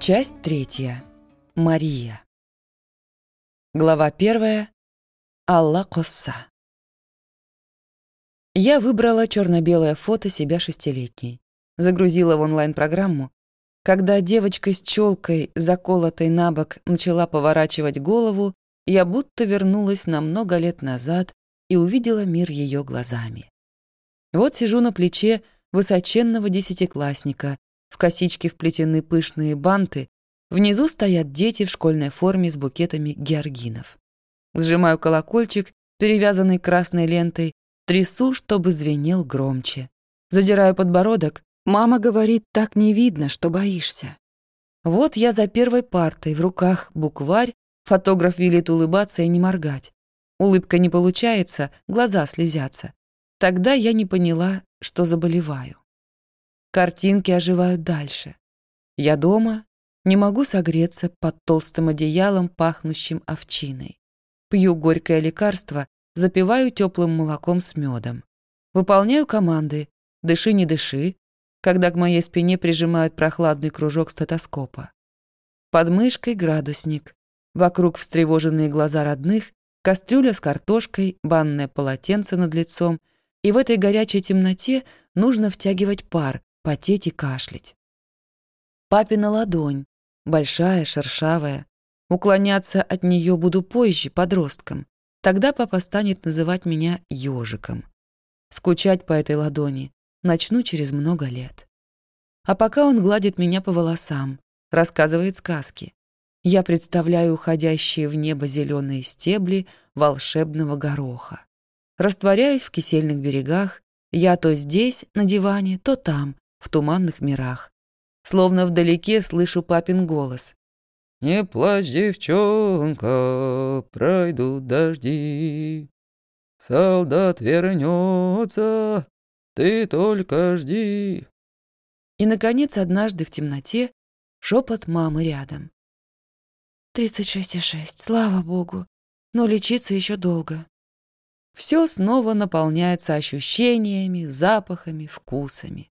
Часть третья. Мария. Глава первая. Алла Косса. Я выбрала черно-белое фото себя шестилетней. Загрузила в онлайн-программу. Когда девочка с челкой, заколотой на бок, начала поворачивать голову, я будто вернулась на много лет назад и увидела мир ее глазами. Вот сижу на плече высоченного десятиклассника, в косичке вплетены пышные банты, внизу стоят дети в школьной форме с букетами георгинов. Сжимаю колокольчик, перевязанный красной лентой, трясу, чтобы звенел громче. Задираю подбородок. Мама говорит, так не видно, что боишься. Вот я за первой партой, в руках букварь, фотограф велит улыбаться и не моргать. Улыбка не получается, глаза слезятся. Тогда я не поняла, что заболеваю. Картинки оживают дальше. Я дома, не могу согреться под толстым одеялом, пахнущим овчиной. Пью горькое лекарство, запиваю теплым молоком с медом. Выполняю команды «дыши, не дыши», когда к моей спине прижимают прохладный кружок стетоскопа. Под мышкой градусник. Вокруг встревоженные глаза родных, кастрюля с картошкой, банное полотенце над лицом, и в этой горячей темноте нужно втягивать пар, потеть и кашлять. Папина ладонь, большая, шершавая. Уклоняться от нее буду позже, подростком. Тогда папа станет называть меня ежиком. Скучать по этой ладони начну через много лет. А пока он гладит меня по волосам, рассказывает сказки. Я представляю уходящие в небо зеленые стебли волшебного гороха. Растворяюсь в кисельных берегах, я то здесь, на диване, то там, в туманных мирах. Словно вдалеке слышу папин голос. «Не плачь, девчонка, пройдут дожди. Солдат вернется, ты только жди». И, наконец, однажды в темноте шепот мамы рядом. «Тридцать шесть и шесть, слава богу, но лечиться еще долго». Все снова наполняется ощущениями, запахами, вкусами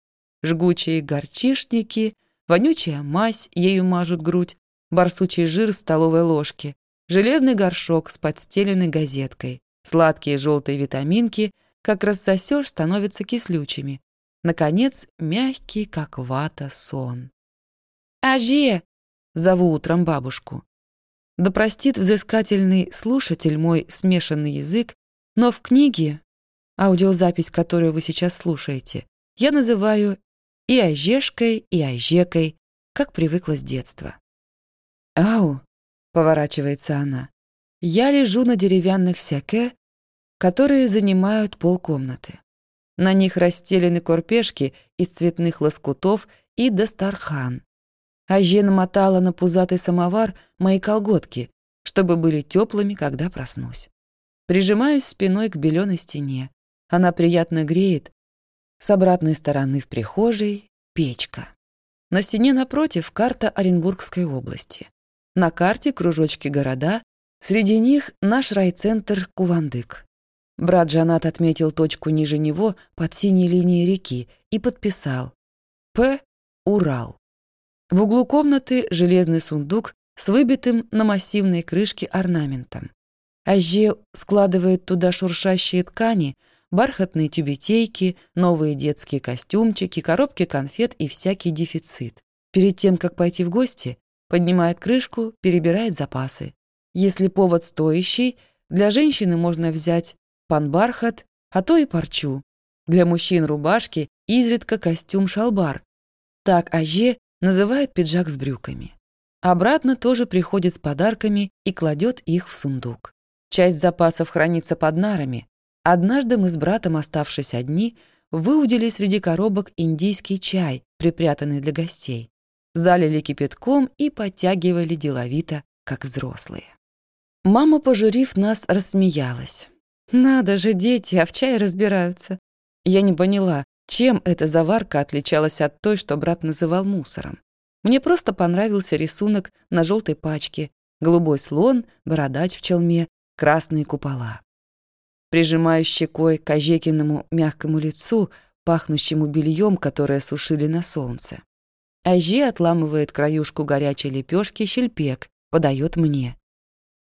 жгучие горчишники, вонючая мазь, ею мажут грудь, барсучий жир в столовой ложке, железный горшок с подстеленной газеткой, сладкие желтые витаминки, как рассосешь, становятся кислючими. Наконец, мягкий, как вата, сон. «Аже!» — зову утром бабушку. Да простит взыскательный слушатель мой смешанный язык, но в книге, аудиозапись, которую вы сейчас слушаете, я называю и Ожешкой, и Ожекой, как привыкла с детства. «Ау!» — поворачивается она. «Я лежу на деревянных сяке, которые занимают полкомнаты. На них расстелены корпешки из цветных лоскутов и дастархан. Аже намотала на пузатый самовар мои колготки, чтобы были теплыми, когда проснусь. Прижимаюсь спиной к беленой стене. Она приятно греет, с обратной стороны в прихожей — печка. На стене напротив карта Оренбургской области. На карте кружочки города, среди них наш райцентр Кувандык. Брат Жанат отметил точку ниже него под синей линией реки и подписал «П. Урал». В углу комнаты железный сундук с выбитым на массивной крышке орнаментом. Аже складывает туда шуршащие ткани — бархатные тюбетейки, новые детские костюмчики, коробки конфет и всякий дефицит. Перед тем, как пойти в гости, поднимает крышку, перебирает запасы. Если повод стоящий, для женщины можно взять панбархат, а то и парчу. Для мужчин рубашки, изредка костюм-шалбар. Так Аже называет пиджак с брюками. Обратно тоже приходит с подарками и кладет их в сундук. Часть запасов хранится под нарами, Однажды мы с братом, оставшись одни, выудили среди коробок индийский чай, припрятанный для гостей, залили кипятком и подтягивали деловито, как взрослые. Мама, пожурив нас, рассмеялась. «Надо же, дети, а в чае разбираются». Я не поняла, чем эта заварка отличалась от той, что брат называл мусором. Мне просто понравился рисунок на желтой пачке, голубой слон, бородач в челме, красные купола прижимаю щекой к Ожекиному мягкому лицу, пахнущему бельем, которое сушили на солнце. Ажи отламывает краюшку горячей лепешки щельпек, подает мне.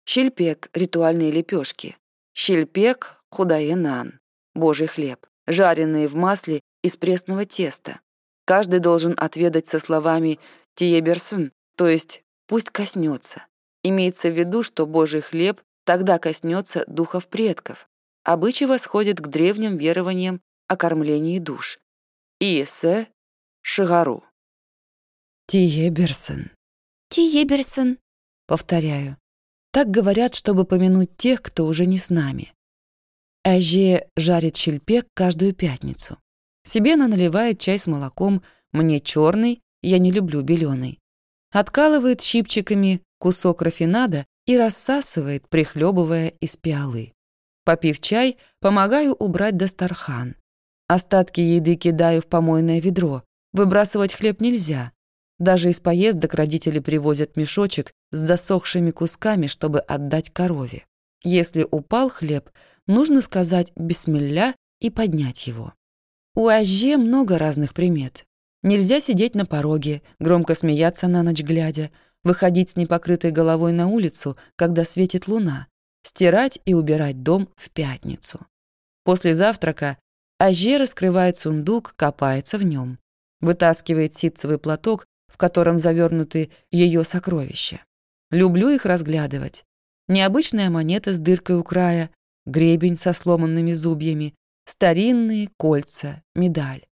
Щельпек — ритуальные лепешки. Щельпек — худаенан, божий хлеб, жареные в масле из пресного теста. Каждый должен отведать со словами «тиеберсен», то есть «пусть коснется». Имеется в виду, что божий хлеб тогда коснется духов предков. Обычай восходит к древним верованиям о кормлении душ. Иесе Шигару. Тиеберсен. Тиеберсен. Повторяю. Так говорят, чтобы помянуть тех, кто уже не с нами. Аже жарит щельпек каждую пятницу. Себе она наливает чай с молоком, мне черный, я не люблю беленый. Откалывает щипчиками кусок рафинада и рассасывает, прихлебывая из пиалы. Попив чай, помогаю убрать дастархан. Остатки еды кидаю в помойное ведро. Выбрасывать хлеб нельзя. Даже из поездок родители привозят мешочек с засохшими кусками, чтобы отдать корове. Если упал хлеб, нужно сказать «бисмилля» и поднять его. У аже много разных примет. Нельзя сидеть на пороге, громко смеяться на ночь глядя, выходить с непокрытой головой на улицу, когда светит луна, стирать и убирать дом в пятницу. После завтрака Ажье раскрывает сундук, копается в нем, вытаскивает ситцевый платок в котором завернуты ее сокровища. Люблю их разглядывать. Необычная монета с дыркой у края, гребень со сломанными зубьями, старинные кольца, медаль.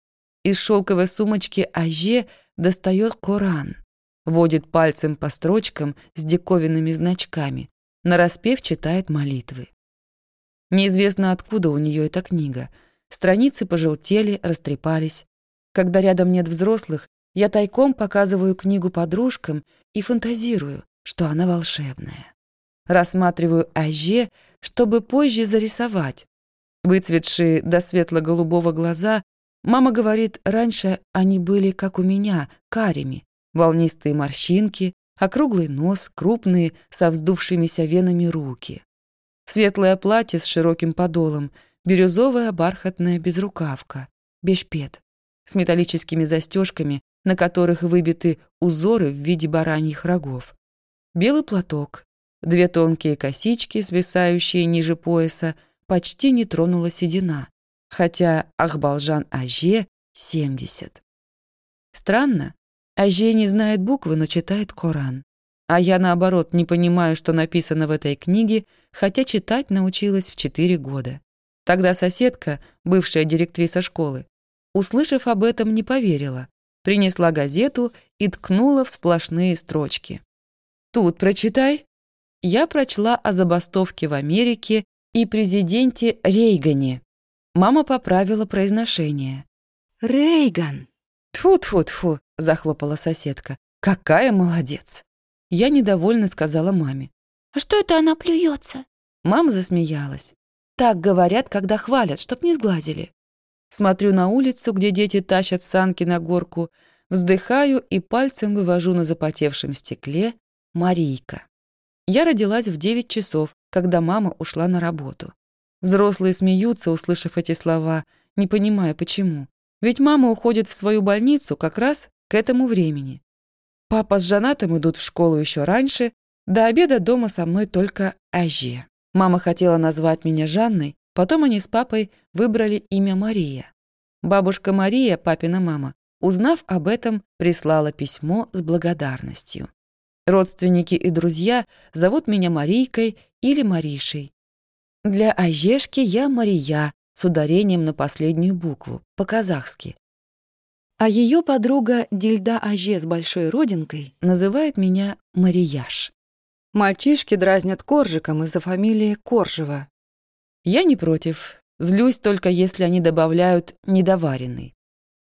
Из шелковой сумочки Аже достает Коран, водит пальцем по строчкам с диковинными значками, нараспев читает молитвы. Неизвестно, откуда у нее эта книга. Страницы пожелтели, растрепались. Когда рядом нет взрослых, я тайком показываю книгу подружкам и фантазирую, что она волшебная. Рассматриваю Аже, чтобы позже зарисовать. Выцветшие до светло-голубого глаза, мама говорит, раньше они были, как у меня, карими, волнистые морщинки, округлый нос, крупные, со вздувшимися венами руки. Светлое платье с широким подолом, бирюзовая бархатная безрукавка, бешпет, с металлическими застежками на которых выбиты узоры в виде бараньих рогов. Белый платок, две тонкие косички, свисающие ниже пояса, почти не тронула седина, хотя Ахбалжан Аже — 70. Странно, Аже не знает буквы, но читает Коран. А я, наоборот, не понимаю, что написано в этой книге, хотя читать научилась в 4 года. Тогда соседка, бывшая директриса школы, услышав об этом, не поверила принесла газету и ткнула в сплошные строчки. «Тут прочитай». Я прочла о забастовке в Америке и президенте Рейгане. Мама поправила произношение. «Рейган!» «Тьфу-тьфу-тьфу!» — захлопала соседка. «Какая молодец!» Я недовольно сказала маме. «А что это она плюется?» Мама засмеялась. «Так говорят, когда хвалят, чтоб не сглазили. Смотрю на улицу, где дети тащат санки на горку, вздыхаю и пальцем вывожу на запотевшем стекле «Марийка». Я родилась в 9 часов, когда мама ушла на работу. Взрослые смеются, услышав эти слова, не понимая почему. Ведь мама уходит в свою больницу как раз к этому времени. Папа с Жанатом идут в школу еще раньше, до обеда дома со мной только Аже. Мама хотела назвать меня Жанной, Потом они с папой выбрали имя Мария. Бабушка Мария, папина мама, узнав об этом, прислала письмо с благодарностью. Родственники и друзья зовут меня Марийкой или Маришей. Для Ажешки я Мария с ударением на последнюю букву, по-казахски. А ее подруга Дильда Аже с большой родинкой называет меня Марияш. Мальчишки дразнят Коржиком из-за фамилии Коржева, я не против. Злюсь только, если они добавляют недоваренный.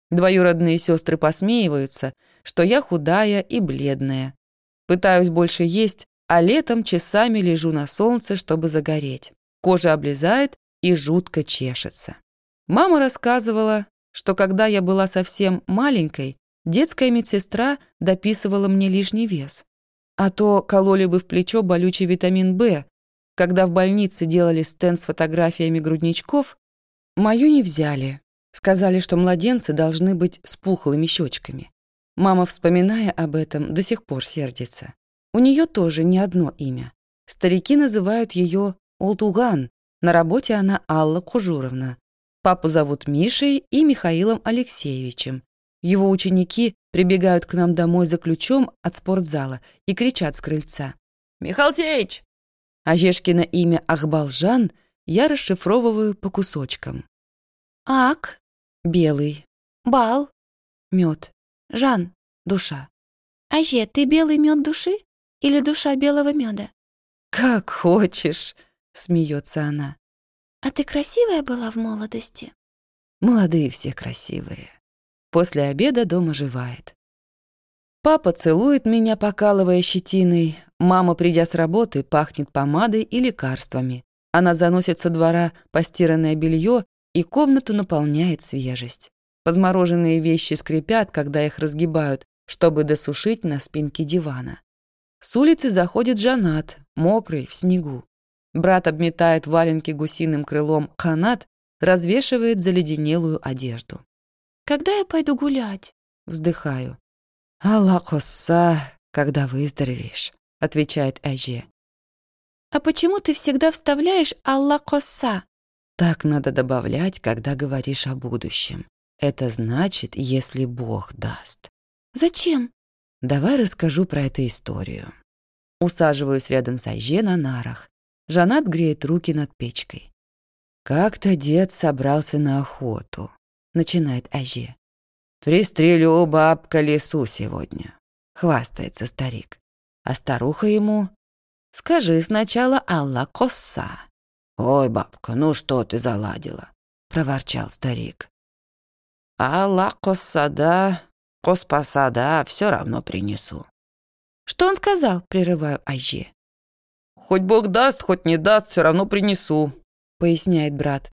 Двоюродные сестры посмеиваются, что я худая и бледная. Пытаюсь больше есть, а летом часами лежу на солнце, чтобы загореть. Кожа облезает и жутко чешется. Мама рассказывала, что когда я была совсем маленькой, детская медсестра дописывала мне лишний вес. А то кололи бы в плечо болючий витамин В, когда в больнице делали стенд с фотографиями грудничков, мою не взяли. Сказали, что младенцы должны быть с пухлыми щечками. Мама, вспоминая об этом, до сих пор сердится. У нее тоже не одно имя. Старики называют ее Ултуган. На работе она Алла Кужуровна. Папу зовут Мишей и Михаилом Алексеевичем. Его ученики прибегают к нам домой за ключом от спортзала и кричат с крыльца. «Михаил Сеич!» А Жешкино имя Ахбалжан я расшифровываю по кусочкам. Ак, Белый, бал, мед, Жан. душа. Аже, ты белый мед души или душа белого меда? «Как хочешь», — смеется она. А ты красивая была в молодости? Молодые все красивые. После обеда дом оживает. Папа целует меня, покалывая щетиной. Мама, придя с работы, пахнет помадой и лекарствами. Она заносит со двора постиранное белье, и комнату наполняет свежесть. Подмороженные вещи скрипят, когда их разгибают, чтобы досушить на спинке дивана. С улицы заходит Жанат, мокрый, в снегу. Брат обметает валенки гусиным крылом канат, развешивает заледенелую одежду. Когда я пойду гулять? Вздыхаю. «Алла коса, когда выздоровеешь», — отвечает Аже. А почему ты всегда вставляешь Алла коса? Так надо добавлять, когда говоришь о будущем. Это значит, если Бог даст. Зачем? Давай расскажу про эту историю. Усаживаюсь рядом с Айже на нарах. Жанат греет руки над печкой. Как-то дед собрался на охоту. Начинает Айже. «Пристрелю бабка лесу сегодня», — хвастается старик. А старуха ему «Скажи сначала Алла коса». «Ой, бабка, ну что ты заладила?» — проворчал старик. «Алла коссада, коспасада, все равно принесу». Что он сказал? Прерываю Айже. Хоть Бог даст, хоть не даст, все равно принесу. поясняет брат.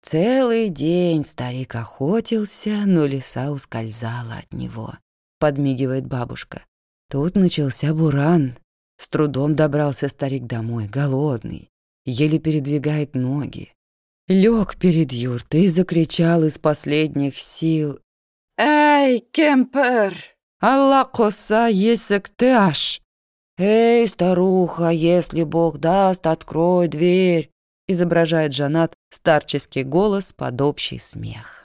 Целый день старик охотился, но лиса ускользала от него, подмигивает бабушка. Тут начался буран. С трудом добрался старик домой, голодный, еле передвигает ноги. Лег перед юртой и закричал из последних сил. «Эй, кемпер! Алла коса есектеаш!» «Эй, старуха, если Бог даст, открой дверь!» изображает Жанат старческий голос под общий смех.